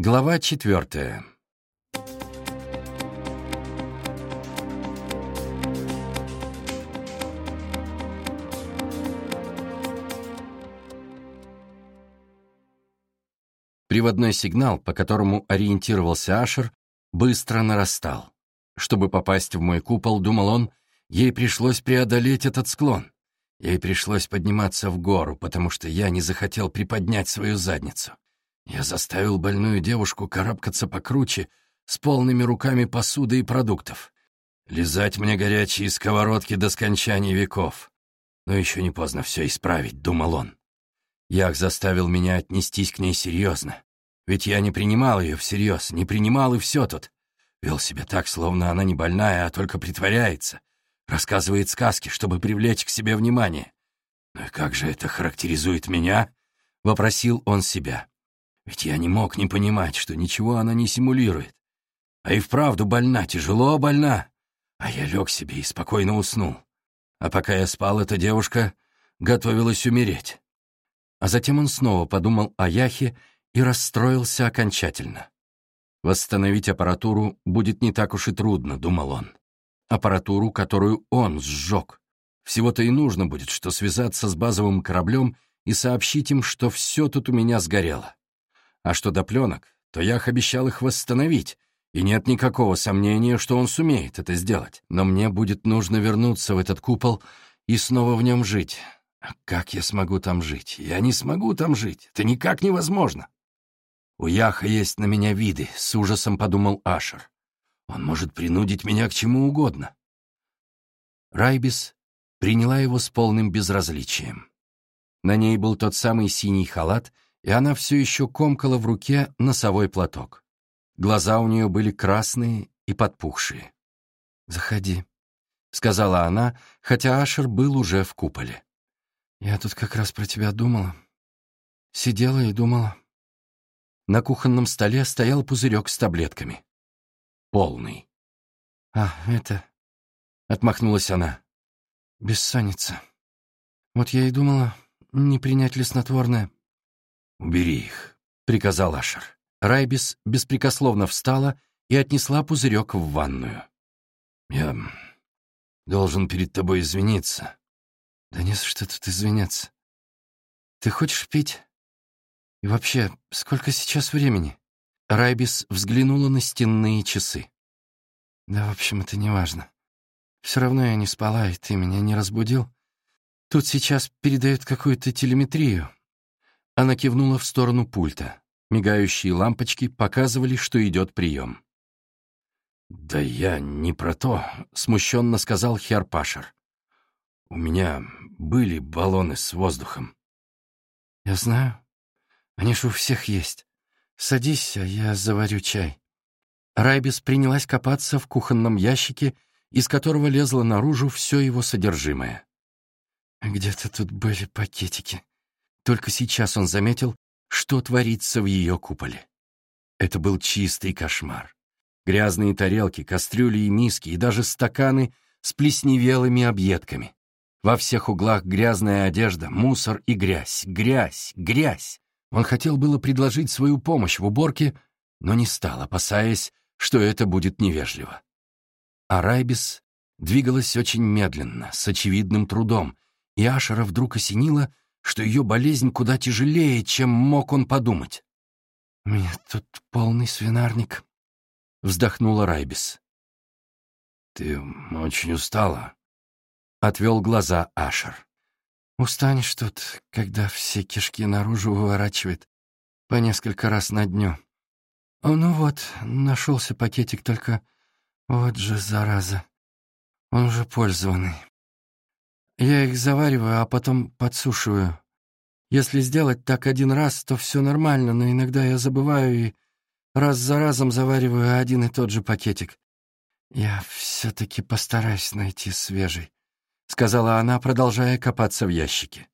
Глава четвертая. Приводной сигнал, по которому ориентировался Ашер, быстро нарастал. Чтобы попасть в мой купол, думал он, ей пришлось преодолеть этот склон. Ей пришлось подниматься в гору, потому что я не захотел приподнять свою задницу. Я заставил больную девушку карабкаться покруче, с полными руками посуды и продуктов. Лизать мне горячие сковородки до скончания веков. Но еще не поздно все исправить, думал он. Ях заставил меня отнестись к ней серьезно. Ведь я не принимал ее всерьез, не принимал и все тут. Вел себя так, словно она не больная, а только притворяется. Рассказывает сказки, чтобы привлечь к себе внимание. «Ну и как же это характеризует меня?» — вопросил он себя. Ведь я не мог не понимать, что ничего она не симулирует. А и вправду больна, тяжело больна. А я лег себе и спокойно уснул. А пока я спал, эта девушка готовилась умереть. А затем он снова подумал о Яхе и расстроился окончательно. Восстановить аппаратуру будет не так уж и трудно, думал он. Аппаратуру, которую он сжег. Всего-то и нужно будет, что связаться с базовым кораблем и сообщить им, что все тут у меня сгорело. А что до пленок, то Ях обещал их восстановить, и нет никакого сомнения, что он сумеет это сделать. Но мне будет нужно вернуться в этот купол и снова в нем жить. А как я смогу там жить? Я не смогу там жить. Это никак невозможно. У Яха есть на меня виды, с ужасом подумал Ашер. Он может принудить меня к чему угодно. Райбис приняла его с полным безразличием. На ней был тот самый синий халат — и она все еще комкала в руке носовой платок. Глаза у нее были красные и подпухшие. «Заходи», — сказала она, хотя Ашер был уже в куполе. «Я тут как раз про тебя думала. Сидела и думала». На кухонном столе стоял пузырек с таблетками. Полный. «А, это...» — отмахнулась она. «Бессонница. Вот я и думала, не принять ли снотворное». «Убери их», — приказал Ашер. Райбис беспрекословно встала и отнесла пузырек в ванную. «Я должен перед тобой извиниться». «Да не за что тут извиняться. Ты хочешь пить? И вообще, сколько сейчас времени?» Райбис взглянула на стенные часы. «Да, в общем, это не важно. Все равно я не спала, и ты меня не разбудил. Тут сейчас передают какую-то телеметрию, она кивнула в сторону пульта. Мигающие лампочки показывали, что идет прием. «Да я не про то», — смущенно сказал Херпашер. «У меня были баллоны с воздухом». «Я знаю. Они ж у всех есть. Садись, а я заварю чай». Райбис принялась копаться в кухонном ящике, из которого лезло наружу все его содержимое. «Где-то тут были пакетики», только сейчас он заметил, что творится в ее куполе. Это был чистый кошмар. Грязные тарелки, кастрюли и миски, и даже стаканы с плесневелыми объедками. Во всех углах грязная одежда, мусор и грязь, грязь, грязь. Он хотел было предложить свою помощь в уборке, но не стал, опасаясь, что это будет невежливо. А Райбис двигалась очень медленно, с очевидным трудом, и Ашера вдруг осенило, что ее болезнь куда тяжелее, чем мог он подумать. «У меня тут полный свинарник», — вздохнула Райбис. «Ты очень устала», — отвел глаза Ашер. «Устанешь тут, когда все кишки наружу выворачивает по несколько раз на дню. Ну вот, нашелся пакетик, только вот же зараза, он уже пользованный. Я их завариваю, а потом подсушиваю. Если сделать так один раз, то все нормально, но иногда я забываю и раз за разом завариваю один и тот же пакетик. Я все-таки постараюсь найти свежий, — сказала она, продолжая копаться в ящике.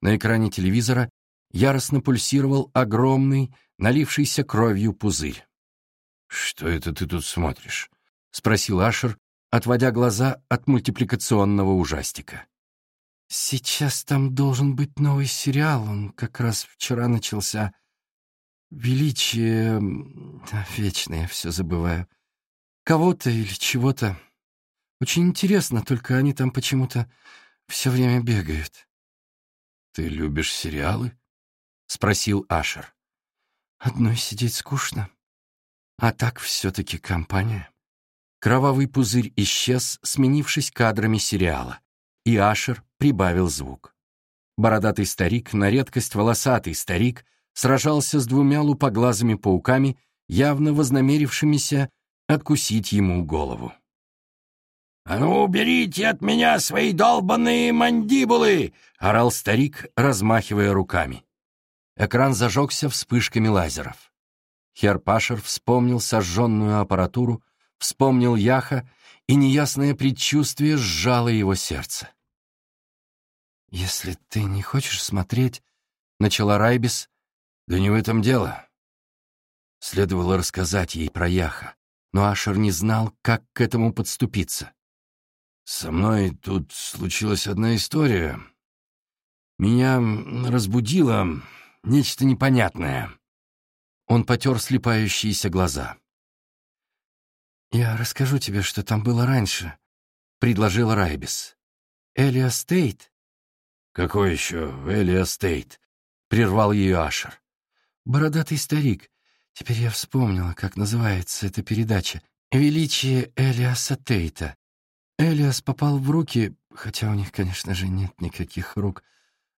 На экране телевизора яростно пульсировал огромный, налившийся кровью пузырь. «Что это ты тут смотришь?» — спросил Ашер, отводя глаза от мультипликационного ужастика. Сейчас там должен быть новый сериал, он как раз вчера начался. величие... Вечно я все забываю. Кого-то или чего-то. Очень интересно, только они там почему-то все время бегают. «Ты любишь сериалы?» — спросил Ашер. «Одной сидеть скучно. А так все-таки компания». Кровавый пузырь исчез, сменившись кадрами сериала, и Ашер прибавил звук. Бородатый старик, на редкость волосатый старик, сражался с двумя лупоглазыми пауками, явно вознамерившимися откусить ему голову. «А ну, уберите от меня свои долбанные мандибулы!» — орал старик, размахивая руками. Экран зажегся вспышками лазеров. Херпашер вспомнил сожженную аппаратуру, вспомнил Яха, и неясное предчувствие сжало его сердце. «Если ты не хочешь смотреть...» — начала Райбис. «Да не в этом дело». Следовало рассказать ей про Яха, но Ашер не знал, как к этому подступиться. «Со мной тут случилась одна история. Меня разбудило нечто непонятное». Он потер слепающиеся глаза. «Я расскажу тебе, что там было раньше», — предложил Райбис. «Элиас Тейт». «Какой еще Элиас Тейт?» — прервал ее Ашер. «Бородатый старик. Теперь я вспомнила, как называется эта передача. «Величие Элиаса Тейта». Элиас попал в руки, хотя у них, конечно же, нет никаких рук,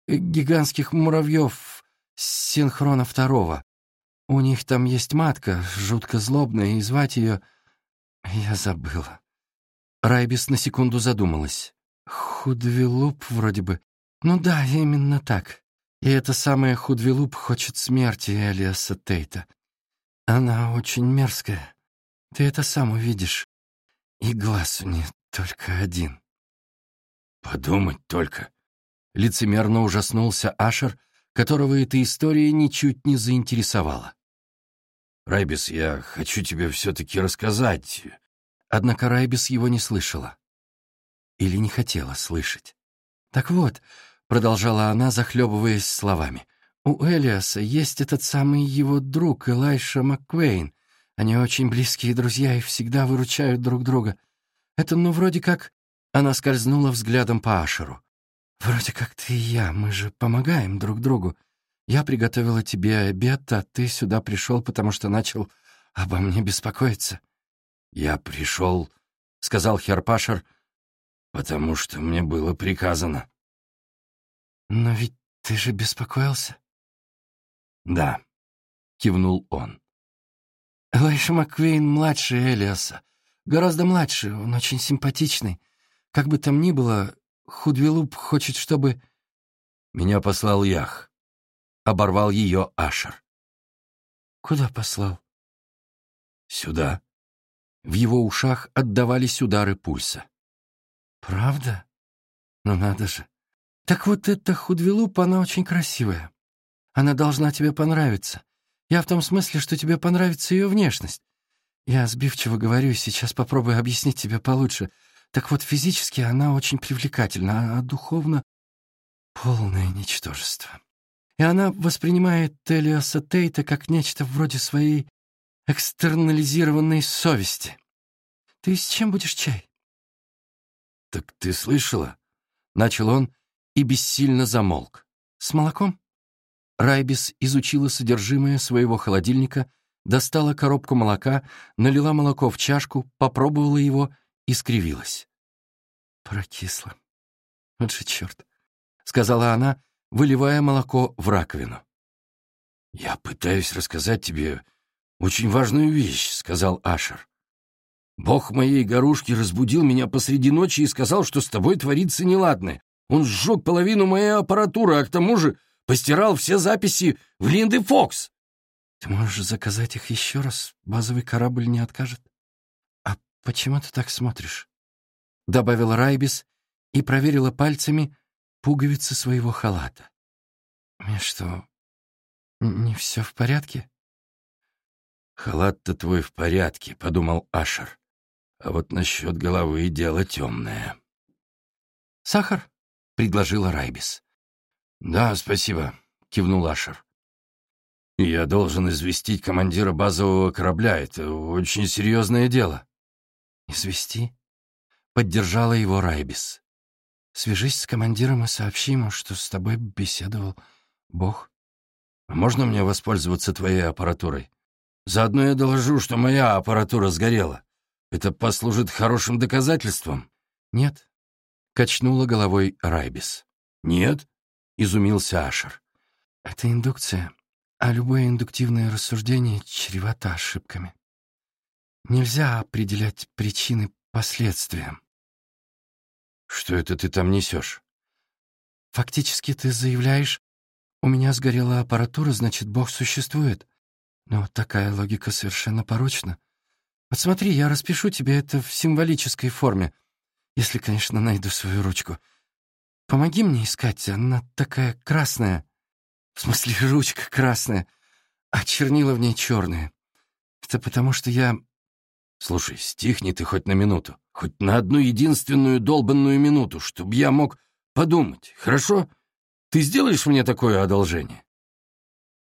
гигантских муравьев синхрона второго. У них там есть матка, жутко злобная, и звать ее... Я забыла. Райбис на секунду задумалась. Худвилуп вроде бы. Ну да, именно так. И эта самая Худвилуп хочет смерти Элиаса Тейта. Она очень мерзкая. Ты это сам увидишь. И глаз у нее только один. Подумать только. Лицемерно ужаснулся Ашер, которого эта история ничуть не заинтересовала. «Райбис, я хочу тебе все-таки рассказать». Однако Райбис его не слышала. Или не хотела слышать. «Так вот», — продолжала она, захлебываясь словами, «у Элиаса есть этот самый его друг Элайша МакКвейн. Они очень близкие друзья и всегда выручают друг друга. Это, ну, вроде как...» Она скользнула взглядом по Ашеру. «Вроде как ты и я, мы же помогаем друг другу. Я приготовила тебе обед, а ты сюда пришел, потому что начал обо мне беспокоиться». «Я пришел», — сказал Херпашер, — «потому что мне было приказано». «Но ведь ты же беспокоился?» «Да», — кивнул он. «Элайша Маквейн младше Элиаса. Гораздо младше, он очень симпатичный. Как бы там ни было, Худвилуп хочет, чтобы...» «Меня послал Ях», — оборвал ее Ашер. «Куда послал?» «Сюда». В его ушах отдавались удары пульса. «Правда? Ну надо же. Так вот эта Худвилуп, она очень красивая. Она должна тебе понравиться. Я в том смысле, что тебе понравится ее внешность. Я сбивчиво говорю, сейчас попробую объяснить тебе получше. Так вот, физически она очень привлекательна, а духовно — полное ничтожество. И она воспринимает Элиаса Тейта как нечто вроде своей экстернализированной совести. Ты с чем будешь чай? «Так ты слышала?» — начал он и бессильно замолк. «С молоком?» Райбис изучила содержимое своего холодильника достала коробку молока, налила молоко в чашку, попробовала его и скривилась. «Прокисло. Вот же черт!» — сказала она, выливая молоко в раковину. «Я пытаюсь рассказать тебе очень важную вещь», — сказал Ашер. «Бог моей горушки разбудил меня посреди ночи и сказал, что с тобой творится неладное. Он сжег половину моей аппаратуры, а к тому же постирал все записи в Линды Фокс. Ты можешь заказать их еще раз, базовый корабль не откажет. А почему ты так смотришь? Добавила Райбис и проверила пальцами пуговицы своего халата. Мне что, не все в порядке? Халат-то твой в порядке, подумал Ашер. А вот насчет головы дело темное. Сахар? Предложила Райбис. Да, спасибо, кивнул Ашер. «Я должен известить командира базового корабля. Это очень серьезное дело». «Извести?» — поддержала его Райбис. «Свяжись с командиром и сообщи ему, что с тобой беседовал Бог». А «Можно мне воспользоваться твоей аппаратурой? Заодно я доложу, что моя аппаратура сгорела. Это послужит хорошим доказательством». «Нет», — качнула головой Райбис. «Нет?» — изумился Ашер. «Это индукция, а любое индуктивное рассуждение чревато ошибками. Нельзя определять причины последствиям». «Что это ты там несешь?» «Фактически ты заявляешь, у меня сгорела аппаратура, значит, Бог существует. Но такая логика совершенно порочна. Вот смотри, я распишу тебе это в символической форме, если, конечно, найду свою ручку. Помоги мне искать, она такая красная. В смысле, ручка красная, а чернила в ней черные. Это потому, что я... Слушай, стихни ты хоть на минуту, хоть на одну единственную долбанную минуту, чтобы я мог подумать, хорошо? Ты сделаешь мне такое одолжение?»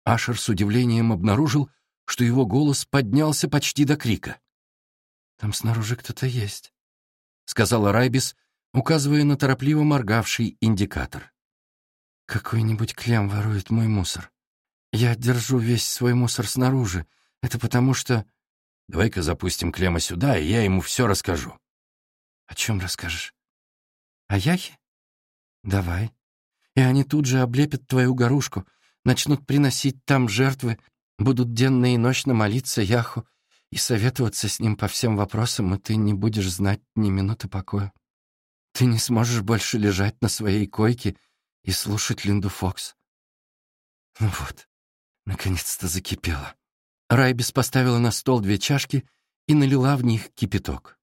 Ашер с удивлением обнаружил, что его голос поднялся почти до крика. «Там снаружи кто-то есть», — сказала Райбис, указывая на торопливо моргавший индикатор. «Какой-нибудь клем ворует мой мусор. Я держу весь свой мусор снаружи. Это потому что...» «Давай-ка запустим Клема сюда, и я ему все расскажу». «О чем расскажешь? О Яхе? Давай. И они тут же облепят твою горушку, начнут приносить там жертвы, будут денно и ночно молиться Яху и советоваться с ним по всем вопросам, и ты не будешь знать ни минуты покоя. Ты не сможешь больше лежать на своей койке и слушать Линду Фокс. Ну вот, наконец-то закипело. Райбис поставила на стол две чашки и налила в них кипяток.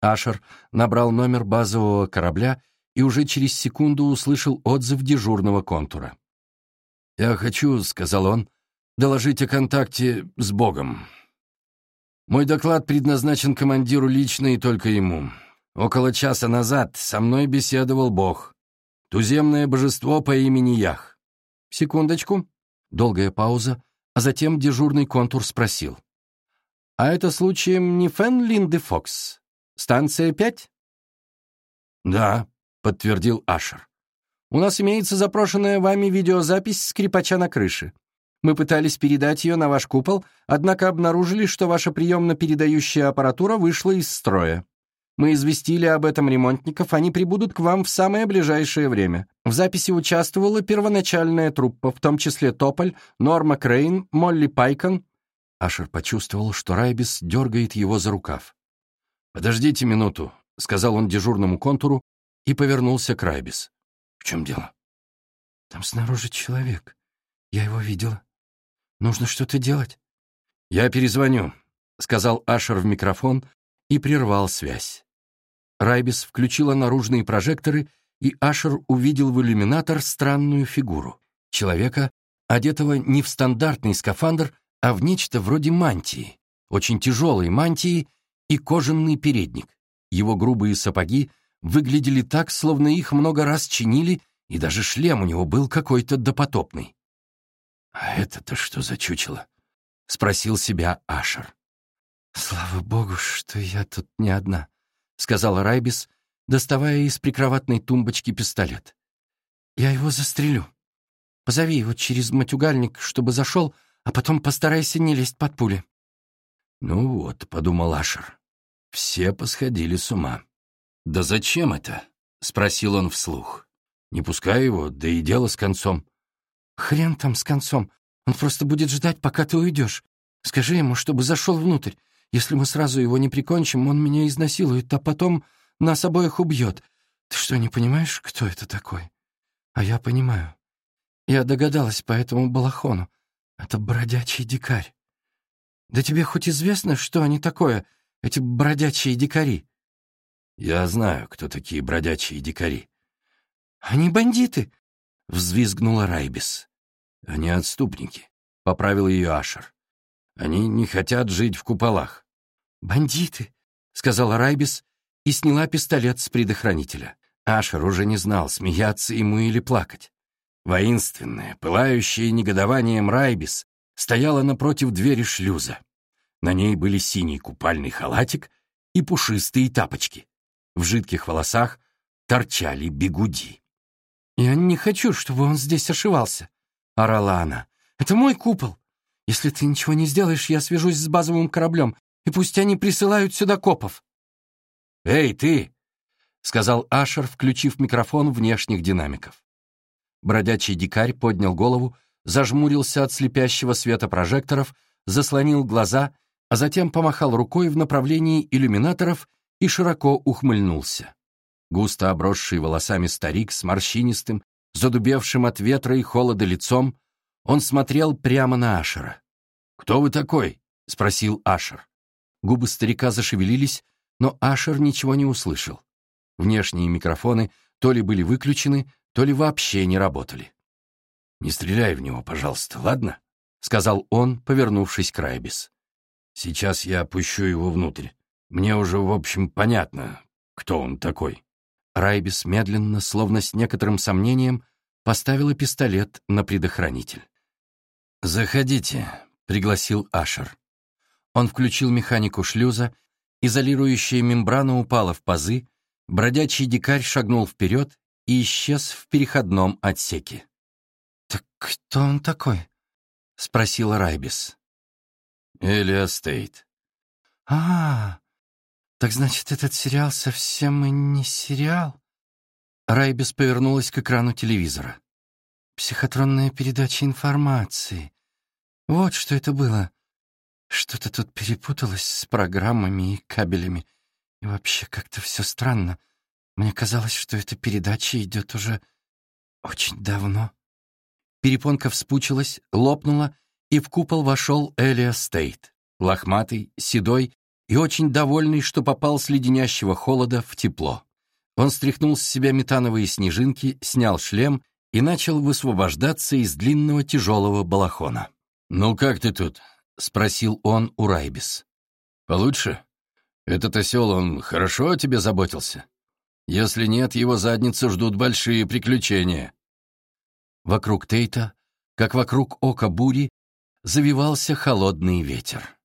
Ашер набрал номер базового корабля и уже через секунду услышал отзыв дежурного контура. «Я хочу», — сказал он, — «доложить о контакте с Богом. Мой доклад предназначен командиру лично и только ему. Около часа назад со мной беседовал Бог, туземное божество по имени Ях. Секундочку. Долгая пауза, а затем дежурный контур спросил. «А это случаем не Фен Линды Фокс? Станция 5?» «Да», — подтвердил Ашер. «У нас имеется запрошенная вами видеозапись скрипача на крыше. Мы пытались передать ее на ваш купол, однако обнаружили, что ваша приемно-передающая аппаратура вышла из строя. Мы известили об этом ремонтников, они прибудут к вам в самое ближайшее время. В записи участвовала первоначальная труппа, в том числе Тополь, Норма Крейн, Молли Пайкон». Ашер почувствовал, что Райбис дергает его за рукав. «Подождите минуту», — сказал он дежурному контуру, и повернулся к Райбис. «В чем дело?» «Там снаружи человек. Я его видела. Нужно что-то делать». «Я перезвоню», — сказал Ашер в микрофон и прервал связь. Райбис включила наружные прожекторы, и Ашер увидел в иллюминатор странную фигуру. Человека, одетого не в стандартный скафандр, а в нечто вроде мантии, очень тяжелой мантии и кожаный передник. Его грубые сапоги — выглядели так, словно их много раз чинили, и даже шлем у него был какой-то допотопный. «А это-то что за чучело?» — спросил себя Ашер. «Слава богу, что я тут не одна», — сказала Райбис, доставая из прикроватной тумбочки пистолет. «Я его застрелю. Позови его через матюгальник, чтобы зашел, а потом постарайся не лезть под пули». «Ну вот», — подумал Ашер, — «все посходили с ума». «Да зачем это?» — спросил он вслух. «Не пускай его, да и дело с концом». «Хрен там с концом. Он просто будет ждать, пока ты уйдешь. Скажи ему, чтобы зашел внутрь. Если мы сразу его не прикончим, он меня изнасилует, а потом нас обоих убьет. Ты что, не понимаешь, кто это такой? А я понимаю. Я догадалась по этому балахону. Это бродячий дикарь. Да тебе хоть известно, что они такое, эти бродячие дикари?» Я знаю, кто такие бродячие дикари. Они бандиты, взвизгнула Райбис. Они отступники, поправил ее Ашер. Они не хотят жить в куполах. Бандиты, сказала Райбис и сняла пистолет с предохранителя. Ашер уже не знал, смеяться ему или плакать. Воинственная, пылающая негодованием Райбис стояла напротив двери шлюза. На ней были синий купальный халатик и пушистые тапочки. В жидких волосах торчали бегуди. «Я не хочу, чтобы он здесь ошивался», — орала она. «Это мой купол. Если ты ничего не сделаешь, я свяжусь с базовым кораблем, и пусть они присылают сюда копов». «Эй, ты!» — сказал Ашер, включив микрофон внешних динамиков. Бродячий дикарь поднял голову, зажмурился от слепящего света прожекторов, заслонил глаза, а затем помахал рукой в направлении иллюминаторов и широко ухмыльнулся. Густо обросший волосами старик с морщинистым, задубевшим от ветра и холода лицом, он смотрел прямо на Ашера. «Кто вы такой?» — спросил Ашер. Губы старика зашевелились, но Ашер ничего не услышал. Внешние микрофоны то ли были выключены, то ли вообще не работали. «Не стреляй в него, пожалуйста, ладно?» — сказал он, повернувшись к Райбис. «Сейчас я опущу его внутрь. Мне уже, в общем, понятно, кто он такой». Райбис медленно, словно с некоторым сомнением, поставила пистолет на предохранитель. «Заходите», — пригласил Ашер. Он включил механику шлюза, изолирующая мембрана упала в пазы, Бродячий дикарь шагнул вперед и исчез в переходном отсеке. «Так кто он такой?» — спросила Райбис. «Элиа Стейт». «А, так значит, этот сериал совсем и не сериал?» Райбис повернулась к экрану телевизора. «Психотронная передача информации. Вот что это было. Что-то тут перепуталось с программами и кабелями. И вообще как-то все странно. Мне казалось, что эта передача идет уже очень давно. Перепонка вспучилась, лопнула, и в купол вошел Элиа Стейт, лохматый, седой и очень довольный, что попал с леденящего холода в тепло. Он стряхнул с себя метановые снежинки, снял шлем и начал высвобождаться из длинного тяжелого балахона. «Ну как ты тут?» — спросил он у Райбис. «Получше?» Этот осел, он хорошо о тебе заботился? Если нет, его задницу ждут большие приключения». Вокруг Тейта, как вокруг ока бури, завивался холодный ветер.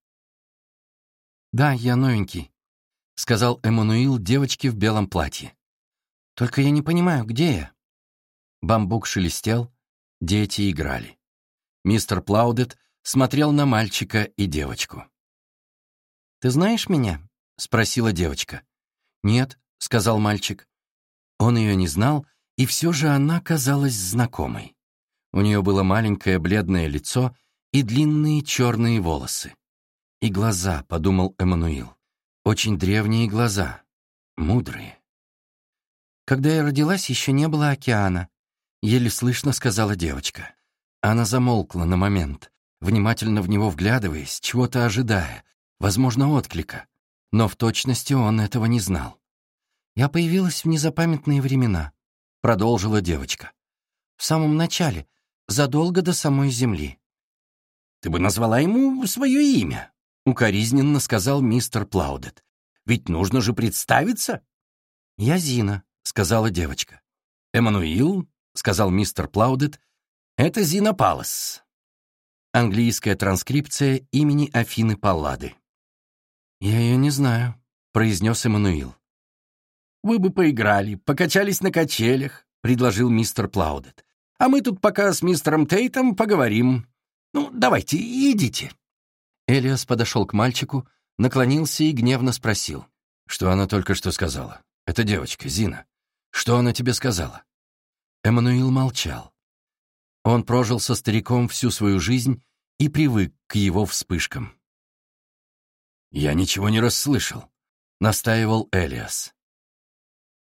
«Да, я новенький», — сказал Эммануил девочке в белом платье. «Только я не понимаю, где я?» Бамбук шелестел, дети играли. Мистер Плаудет смотрел на мальчика и девочку. «Ты знаешь меня?» — спросила девочка. «Нет», — сказал мальчик. Он ее не знал, и все же она казалась знакомой. У нее было маленькое бледное лицо и длинные черные волосы. «И глаза», — подумал Эммануил. «Очень древние глаза, мудрые». «Когда я родилась, еще не было океана», — еле слышно сказала девочка. Она замолкла на момент, внимательно в него вглядываясь, чего-то ожидая, возможно, отклика но в точности он этого не знал. «Я появилась в незапамятные времена», — продолжила девочка. «В самом начале, задолго до самой Земли». «Ты бы назвала ему свое имя», — укоризненно сказал мистер Плаудет. «Ведь нужно же представиться». «Я Зина», — сказала девочка. «Эммануил», — сказал мистер Плаудет, — «это Зина Палас». Английская транскрипция имени Афины Паллады. «Я ее не знаю», — произнес Эммануил. «Вы бы поиграли, покачались на качелях», — предложил мистер Плаудет. «А мы тут пока с мистером Тейтом поговорим. Ну, давайте, идите». Элиас подошел к мальчику, наклонился и гневно спросил. «Что она только что сказала? Это девочка, Зина. Что она тебе сказала?» Эммануил молчал. Он прожил со стариком всю свою жизнь и привык к его вспышкам. «Я ничего не расслышал», — настаивал Элиас.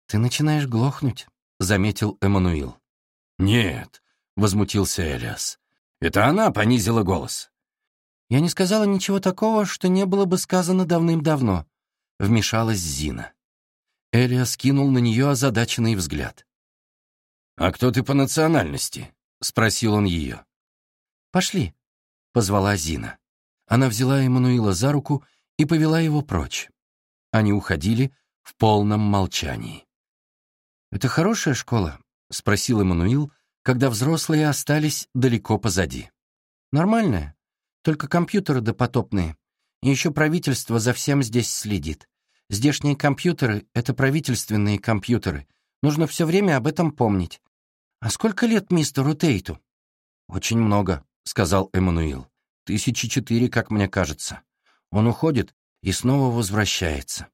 «Ты начинаешь глохнуть», — заметил Эммануил. «Нет», — возмутился Элиас. «Это она понизила голос». «Я не сказала ничего такого, что не было бы сказано давным-давно», — вмешалась Зина. Элиас кинул на нее озадаченный взгляд. «А кто ты по национальности?» — спросил он ее. «Пошли», — позвала Зина. Она взяла Эммануила за руку и повела его прочь. Они уходили в полном молчании. «Это хорошая школа?» — спросил Эммануил, когда взрослые остались далеко позади. «Нормальная. Только компьютеры допотопные. И еще правительство за всем здесь следит. Здешние компьютеры — это правительственные компьютеры. Нужно все время об этом помнить. А сколько лет мистеру Тейту? Очень много, — сказал Эммануил. Тысячи четыре, как мне кажется. Он уходит и снова возвращается.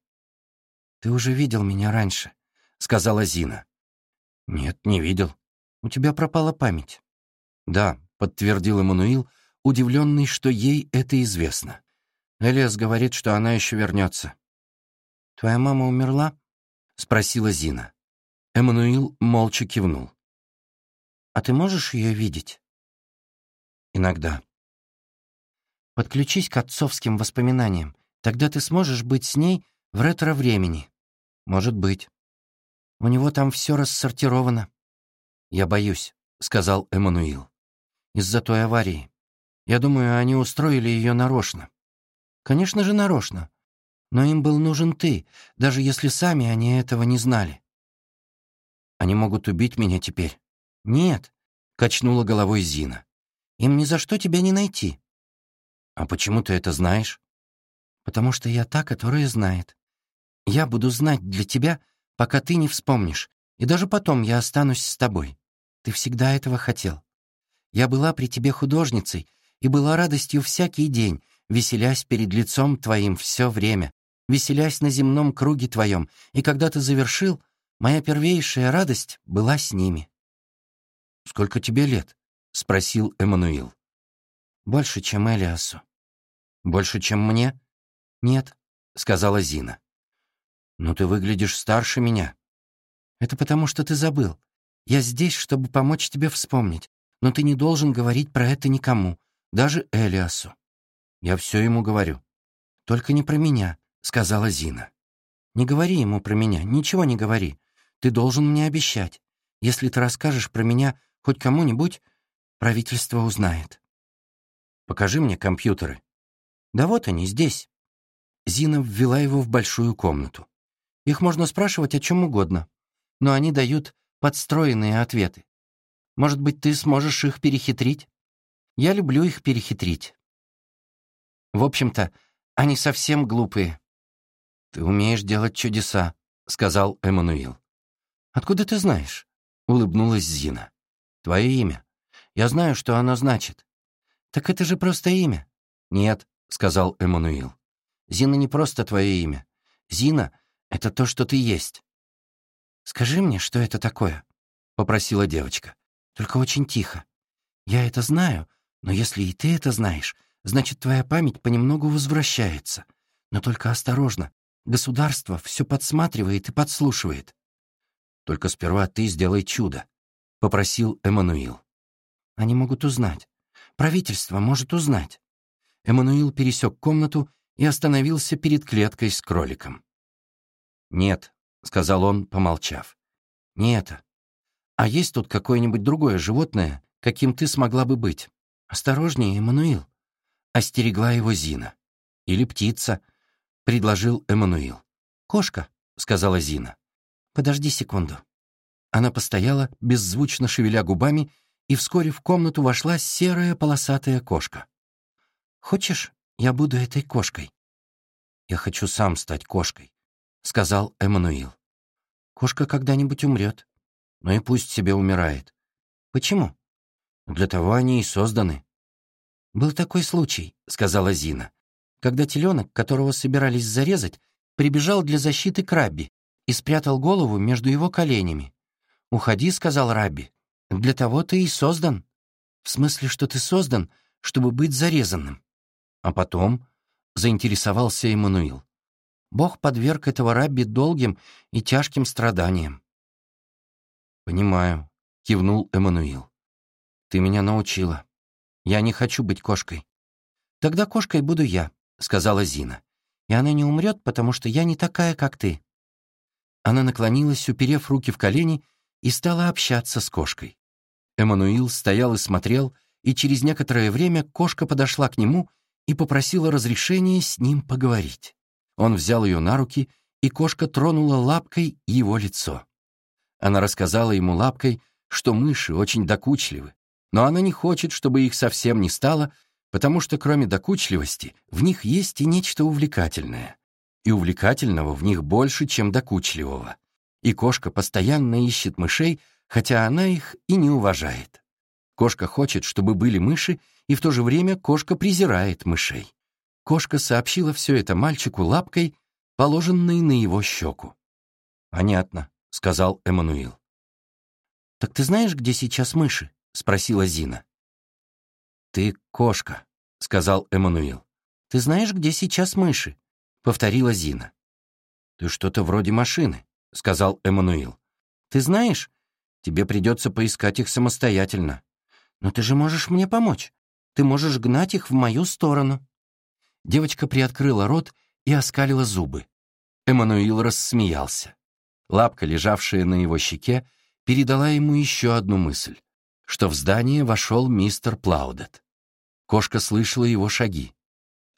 «Ты уже видел меня раньше», — сказала Зина. «Нет, не видел. У тебя пропала память». «Да», — подтвердил Эммануил, удивленный, что ей это известно. Элиас говорит, что она еще вернется. «Твоя мама умерла?» — спросила Зина. Эммануил молча кивнул. «А ты можешь ее видеть?» «Иногда». «Подключись к отцовским воспоминаниям. Тогда ты сможешь быть с ней в ретро-времени». «Может быть». «У него там все рассортировано». «Я боюсь», — сказал Эммануил. «Из-за той аварии. Я думаю, они устроили ее нарочно». «Конечно же, нарочно. Но им был нужен ты, даже если сами они этого не знали. Они могут убить меня теперь. Нет, качнула головой Зина. Им ни за что тебя не найти. А почему ты это знаешь? Потому что я та, которая знает. Я буду знать для тебя, пока ты не вспомнишь, и даже потом я останусь с тобой. Ты всегда этого хотел. Я была при тебе художницей и была радостью всякий день, веселясь перед лицом твоим все время, веселясь на земном круге твоем, и когда ты завершил, моя первейшая радость была с ними». «Сколько тебе лет?» — спросил Эммануил. «Больше, чем Элиасу». «Больше, чем мне?» «Нет», — сказала Зина. «Но ты выглядишь старше меня». «Это потому, что ты забыл. Я здесь, чтобы помочь тебе вспомнить, но ты не должен говорить про это никому, даже Элиасу». «Я все ему говорю». «Только не про меня. — сказала Зина. «Не говори ему про меня, ничего не говори. Ты должен мне обещать. Если ты расскажешь про меня хоть кому-нибудь, правительство узнает». «Покажи мне компьютеры». «Да вот они, здесь». Зина ввела его в большую комнату. Их можно спрашивать о чем угодно, но они дают подстроенные ответы. Может быть, ты сможешь их перехитрить? Я люблю их перехитрить. В общем-то, они совсем глупые. «Ты умеешь делать чудеса», — сказал Эммануил. «Откуда ты знаешь?» — улыбнулась Зина. «Твое имя. Я знаю, что оно значит». «Так это же просто имя». «Нет», — сказал Эммануил. «Зина не просто твое имя. Зина — это то, что ты есть». «Скажи мне, что это такое?» — попросила девочка. «Только очень тихо. Я это знаю, но если и ты это знаешь, значит, твоя память понемногу возвращается. Но только осторожно, Государство все подсматривает и подслушивает. Только сперва ты сделай чудо, — попросил Эммануил. Они могут узнать. Правительство может узнать. Эммануил пересек комнату и остановился перед клеткой с кроликом. «Нет», — сказал он, помолчав. «Не это. А есть тут какое-нибудь другое животное, каким ты смогла бы быть? Осторожнее, Эммануил». Остерегла его Зина. «Или птица, — предложил Эммануил. «Кошка», — сказала Зина. «Подожди секунду». Она постояла, беззвучно шевеля губами, и вскоре в комнату вошла серая полосатая кошка. «Хочешь, я буду этой кошкой?» «Я хочу сам стать кошкой», — сказал Эммануил. «Кошка когда-нибудь умрет. Ну и пусть себе умирает. Почему?» «Для того они и созданы». «Был такой случай», — сказала Зина когда теленок, которого собирались зарезать, прибежал для защиты к Рабби и спрятал голову между его коленями. «Уходи», — сказал Рабби, — «для того ты и создан». «В смысле, что ты создан, чтобы быть зарезанным». А потом заинтересовался Эммануил. Бог подверг этого Рабби долгим и тяжким страданиям. «Понимаю», — кивнул Эммануил. «Ты меня научила. Я не хочу быть кошкой. Тогда кошкой буду я. — сказала Зина. «И она не умрет, потому что я не такая, как ты». Она наклонилась, уперев руки в колени, и стала общаться с кошкой. Эммануил стоял и смотрел, и через некоторое время кошка подошла к нему и попросила разрешения с ним поговорить. Он взял ее на руки, и кошка тронула лапкой его лицо. Она рассказала ему лапкой, что мыши очень докучливы, но она не хочет, чтобы их совсем не стало, потому что кроме докучливости в них есть и нечто увлекательное. И увлекательного в них больше, чем докучливого. И кошка постоянно ищет мышей, хотя она их и не уважает. Кошка хочет, чтобы были мыши, и в то же время кошка презирает мышей. Кошка сообщила все это мальчику лапкой, положенной на его щеку. «Понятно», — сказал Эммануил. «Так ты знаешь, где сейчас мыши?» — спросила Зина. «Ты кошка», — сказал Эммануил. «Ты знаешь, где сейчас мыши?» — повторила Зина. «Ты что-то вроде машины», — сказал Эммануил. «Ты знаешь, тебе придется поискать их самостоятельно. Но ты же можешь мне помочь. Ты можешь гнать их в мою сторону». Девочка приоткрыла рот и оскалила зубы. Эммануил рассмеялся. Лапка, лежавшая на его щеке, передала ему еще одну мысль, что в здание вошел мистер Плаудет. Кошка слышала его шаги.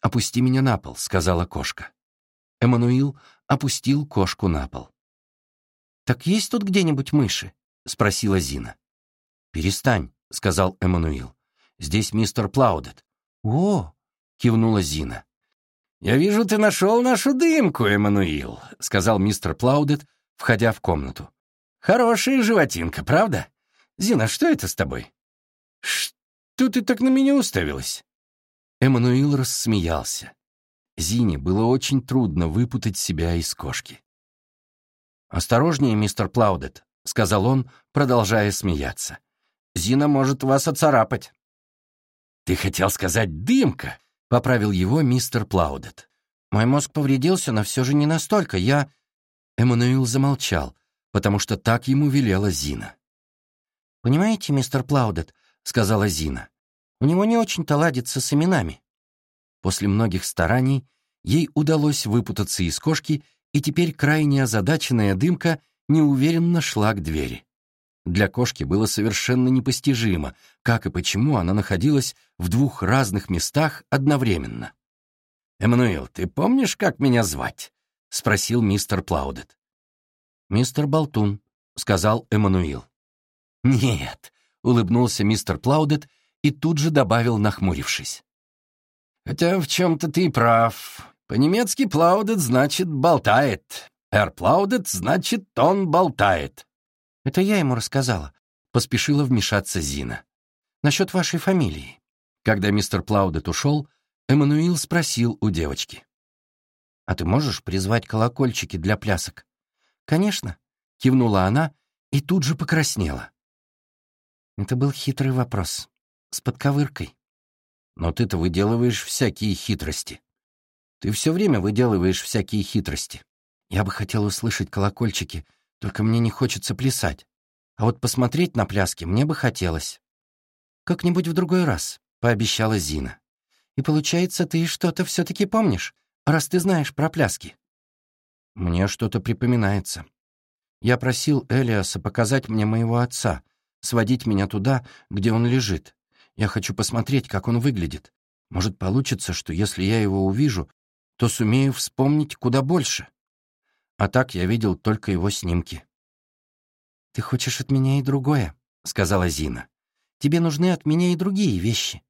«Опусти меня на пол», — сказала кошка. Эммануил опустил кошку на пол. «Так есть тут где-нибудь мыши?» — спросила Зина. «Перестань», — сказал Эммануил. «Здесь мистер Плаудет». «О!» — кивнула Зина. «Я вижу, ты нашел нашу дымку, Эммануил», — сказал мистер Плаудет, входя в комнату. «Хорошая животинка, правда? Зина, что это с тобой?» «Что ты так на меня уставилась?» Эммануил рассмеялся. Зине было очень трудно выпутать себя из кошки. «Осторожнее, мистер Плаудет», — сказал он, продолжая смеяться. «Зина может вас оцарапать». «Ты хотел сказать «дымка», — поправил его мистер Плаудет. «Мой мозг повредился, но все же не настолько. Я...» Эммануил замолчал, потому что так ему велела Зина. «Понимаете, мистер Плаудет», — сказала Зина, — «у него не очень-то ладится с именами». После многих стараний ей удалось выпутаться из кошки и теперь крайне озадаченная дымка неуверенно шла к двери. Для кошки было совершенно непостижимо, как и почему она находилась в двух разных местах одновременно. «Эммануил, ты помнишь, как меня звать?» — спросил мистер Плаудет. «Мистер Болтун», — сказал Эммануил. «Нет», — улыбнулся мистер Плаудет и тут же добавил, нахмурившись. «Хотя в чем-то ты прав. По-немецки плаудет значит болтает. Эр плаудет значит он болтает. Это я ему рассказала. Поспешила вмешаться Зина. Насчет вашей фамилии. Когда мистер Плаудет ушел, Эммануил спросил у девочки. «А ты можешь призвать колокольчики для плясок?» «Конечно», — кивнула она и тут же покраснела. Это был хитрый вопрос. С подковыркой. «Но ты-то выделываешь всякие хитрости», ты все время выделываешь всякие хитрости. Я бы хотел услышать колокольчики, только мне не хочется плясать. А вот посмотреть на пляски мне бы хотелось. Как-нибудь в другой раз, — пообещала Зина. И получается, ты что-то все-таки помнишь, раз ты знаешь про пляски. Мне что-то припоминается. Я просил Элиаса показать мне моего отца, сводить меня туда, где он лежит. Я хочу посмотреть, как он выглядит. Может, получится, что если я его увижу, то сумею вспомнить куда больше. А так я видел только его снимки. «Ты хочешь от меня и другое», — сказала Зина. «Тебе нужны от меня и другие вещи.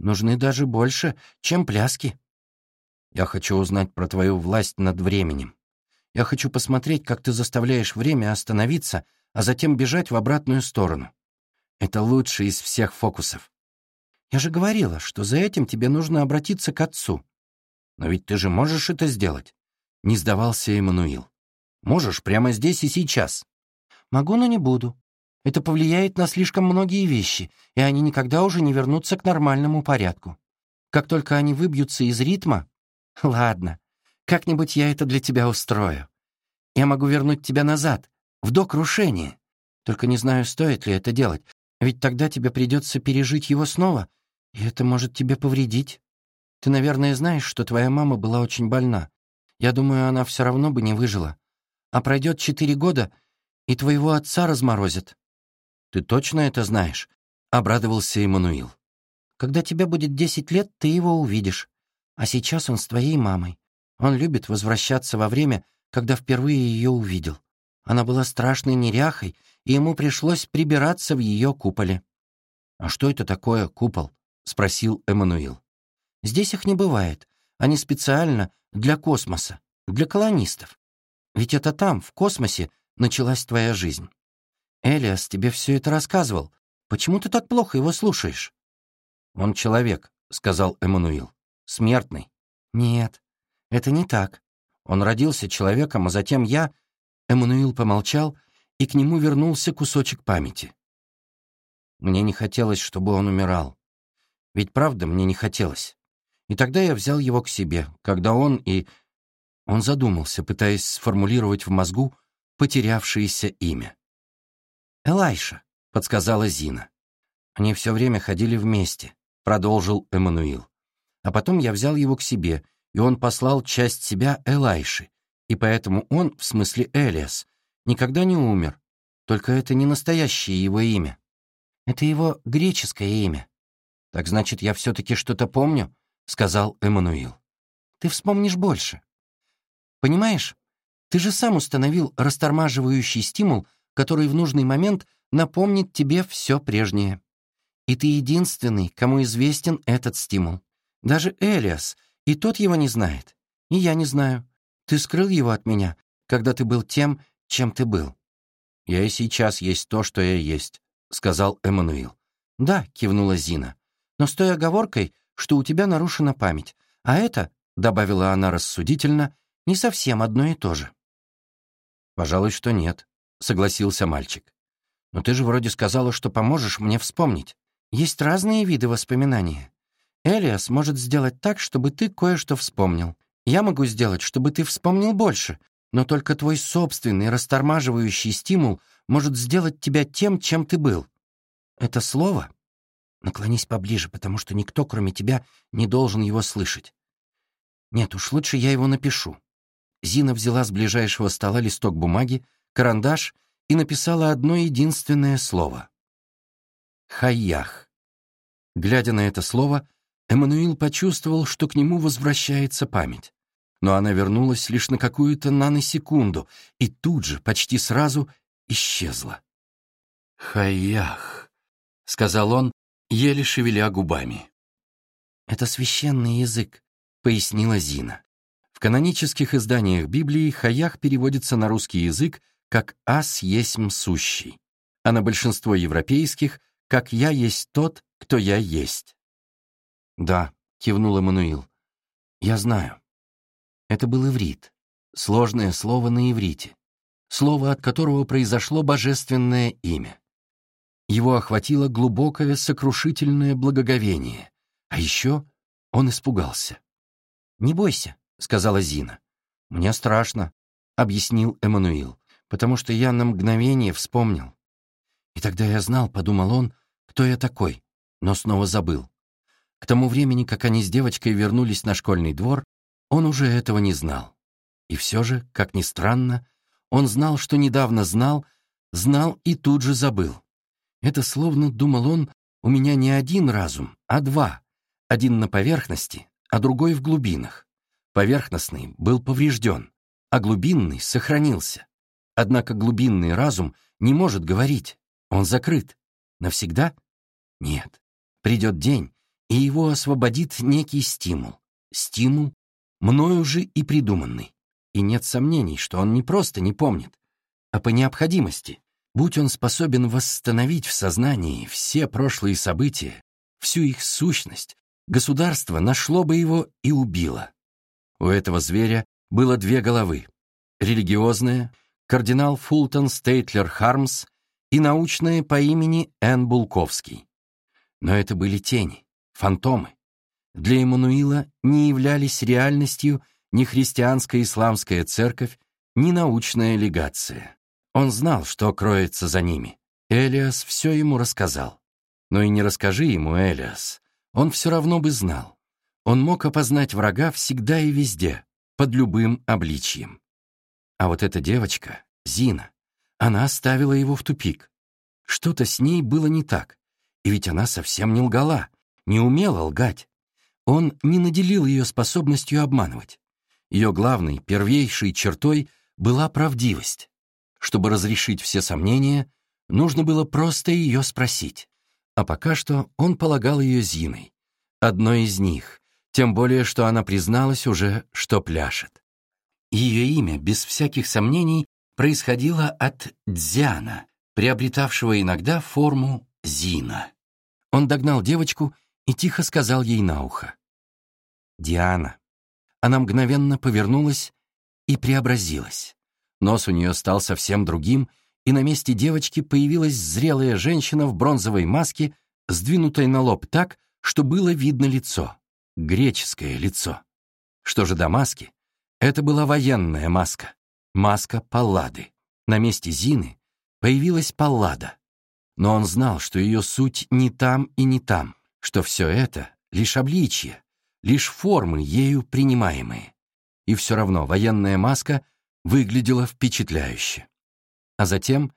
Нужны даже больше, чем пляски. Я хочу узнать про твою власть над временем. Я хочу посмотреть, как ты заставляешь время остановиться, а затем бежать в обратную сторону. Это лучший из всех фокусов. Я же говорила, что за этим тебе нужно обратиться к отцу. Но ведь ты же можешь это сделать. Не сдавался Эммануил. Можешь прямо здесь и сейчас. Могу, но не буду. Это повлияет на слишком многие вещи, и они никогда уже не вернутся к нормальному порядку. Как только они выбьются из ритма... Ладно, как-нибудь я это для тебя устрою. Я могу вернуть тебя назад, в до крушения. Только не знаю, стоит ли это делать, ведь тогда тебе придется пережить его снова, и это может тебе повредить. Ты, наверное, знаешь, что твоя мама была очень больна. Я думаю, она все равно бы не выжила. А пройдет четыре года, и твоего отца разморозят. Ты точно это знаешь? Обрадовался Эммануил. Когда тебе будет десять лет, ты его увидишь. А сейчас он с твоей мамой. Он любит возвращаться во время, когда впервые ее увидел. Она была страшной неряхой, и ему пришлось прибираться в ее куполе. А что это такое, купол? — спросил Эммануил. «Здесь их не бывает. Они специально для космоса, для колонистов. Ведь это там, в космосе, началась твоя жизнь. Элиас тебе все это рассказывал. Почему ты так плохо его слушаешь?» «Он человек», — сказал Эммануил. «Смертный». «Нет, это не так. Он родился человеком, а затем я...» Эммануил помолчал, и к нему вернулся кусочек памяти. Мне не хотелось, чтобы он умирал. Ведь правда мне не хотелось. И тогда я взял его к себе, когда он и... Он задумался, пытаясь сформулировать в мозгу потерявшееся имя. «Элайша», — подсказала Зина. Они все время ходили вместе, — продолжил Эммануил. А потом я взял его к себе, и он послал часть себя Элайши, и поэтому он, в смысле Элиас, никогда не умер. Только это не настоящее его имя. Это его греческое имя. Так значит, я все-таки что-то помню, — сказал Эммануил. Ты вспомнишь больше. Понимаешь, ты же сам установил растормаживающий стимул, который в нужный момент напомнит тебе все прежнее. И ты единственный, кому известен этот стимул. Даже Элиас, и тот его не знает. И я не знаю. Ты скрыл его от меня, когда ты был тем, чем ты был. «Я и сейчас есть то, что я есть», — сказал Эммануил. «Да», — кивнула Зина, «но с той оговоркой, что у тебя нарушена память. А это, — добавила она рассудительно, — не совсем одно и то же». «Пожалуй, что нет», — согласился мальчик. «Но ты же вроде сказала, что поможешь мне вспомнить. Есть разные виды воспоминания. Элиас может сделать так, чтобы ты кое-что вспомнил. Я могу сделать, чтобы ты вспомнил больше, но только твой собственный растормаживающий стимул может сделать тебя тем, чем ты был. Это слово? Наклонись поближе, потому что никто, кроме тебя, не должен его слышать. Нет уж, лучше я его напишу. Зина взяла с ближайшего стола листок бумаги, карандаш и написала одно единственное слово. «Хаях». Глядя на это слово, Эммануил почувствовал, что к нему возвращается память но она вернулась лишь на какую-то наносекунду и тут же, почти сразу, исчезла. «Хаях», — сказал он, еле шевеля губами. «Это священный язык», — пояснила Зина. В канонических изданиях Библии хаях переводится на русский язык как «ас есмь сущий», а на большинство европейских — как «я есть тот, кто я есть». «Да», — кивнул Эммануил, — «я знаю». Это был иврит, сложное слово на иврите, слово, от которого произошло божественное имя. Его охватило глубокое сокрушительное благоговение, а еще он испугался. «Не бойся», — сказала Зина. «Мне страшно», — объяснил Эммануил, «потому что я на мгновение вспомнил. И тогда я знал, — подумал он, — кто я такой, но снова забыл. К тому времени, как они с девочкой вернулись на школьный двор, он уже этого не знал. И все же, как ни странно, он знал, что недавно знал, знал и тут же забыл. Это словно, думал он, у меня не один разум, а два. Один на поверхности, а другой в глубинах. Поверхностный был поврежден, а глубинный сохранился. Однако глубинный разум не может говорить, он закрыт. Навсегда? Нет. Придет день, и его освободит некий стимул. Стимул, мною же и придуманный. И нет сомнений, что он не просто не помнит, а по необходимости. Будь он способен восстановить в сознании все прошлые события, всю их сущность, государство нашло бы его и убило. У этого зверя было две головы. Религиозная, кардинал Фултон Стейтлер Хармс, и научная по имени Н. Булковский. Но это были тени, фантомы, для Эммануила не являлись реальностью ни христианско-исламская церковь, ни научная легация. Он знал, что кроется за ними. Элиас все ему рассказал. Но и не расскажи ему, Элиас, он все равно бы знал. Он мог опознать врага всегда и везде, под любым обличием. А вот эта девочка, Зина, она оставила его в тупик. Что-то с ней было не так. И ведь она совсем не лгала, не умела лгать. Он не наделил ее способностью обманывать. Ее главной, первейшей чертой была правдивость. Чтобы разрешить все сомнения, нужно было просто ее спросить. А пока что он полагал ее Зиной, одной из них, тем более, что она призналась уже, что пляшет. Ее имя, без всяких сомнений, происходило от Дзяна, приобретавшего иногда форму Зина. Он догнал девочку и тихо сказал ей на ухо. «Диана». Она мгновенно повернулась и преобразилась. Нос у нее стал совсем другим, и на месте девочки появилась зрелая женщина в бронзовой маске, сдвинутой на лоб так, что было видно лицо. Греческое лицо. Что же до маски? Это была военная маска. Маска Паллады. На месте Зины появилась Паллада. Но он знал, что ее суть не там и не там, что все это — лишь обличье, лишь формы, ею принимаемые. И все равно военная маска выглядела впечатляюще. А затем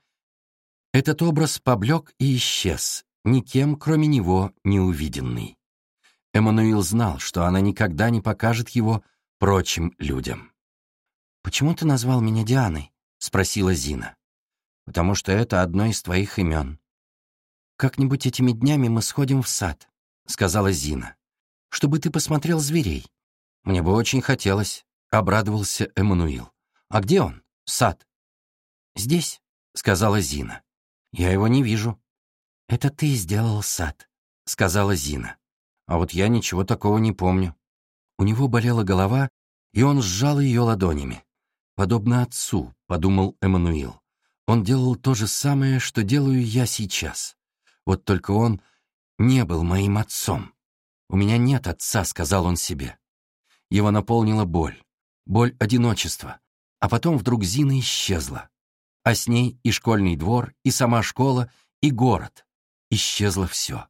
этот образ поблек и исчез, никем, кроме него, не увиденный. Эммануил знал, что она никогда не покажет его прочим людям. «Почему ты назвал меня Дианой?» — спросила Зина. «Потому что это одно из твоих имен». «Как-нибудь этими днями мы сходим в сад», — сказала Зина чтобы ты посмотрел зверей. Мне бы очень хотелось, — обрадовался Эммануил. А где он? Сад. Здесь, — сказала Зина. Я его не вижу. Это ты сделал сад, — сказала Зина. А вот я ничего такого не помню. У него болела голова, и он сжал ее ладонями. Подобно отцу, — подумал Эммануил. Он делал то же самое, что делаю я сейчас. Вот только он не был моим отцом. «У меня нет отца», — сказал он себе. Его наполнила боль, боль одиночества, а потом вдруг Зина исчезла. А с ней и школьный двор, и сама школа, и город. Исчезло все.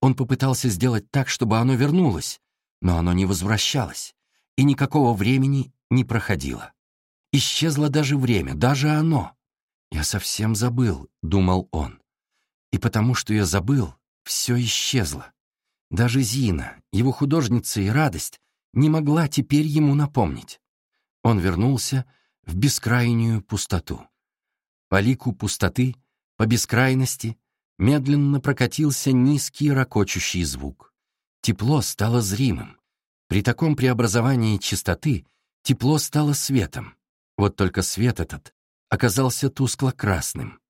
Он попытался сделать так, чтобы оно вернулось, но оно не возвращалось, и никакого времени не проходило. Исчезло даже время, даже оно. «Я совсем забыл», — думал он. «И потому что я забыл, все исчезло. Даже Зина, его художница и радость, не могла теперь ему напомнить. Он вернулся в бескрайнюю пустоту. По лику пустоты, по бескрайности, медленно прокатился низкий ракочущий звук. Тепло стало зримым. При таком преобразовании чистоты тепло стало светом. Вот только свет этот оказался тускло-красным,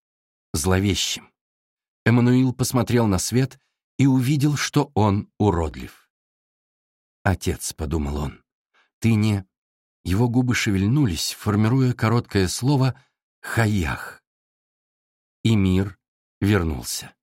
зловещим. Эммануил посмотрел на свет и увидел, что он уродлив. «Отец», — подумал он, — «ты не...» Его губы шевельнулись, формируя короткое слово «хаях». И мир вернулся.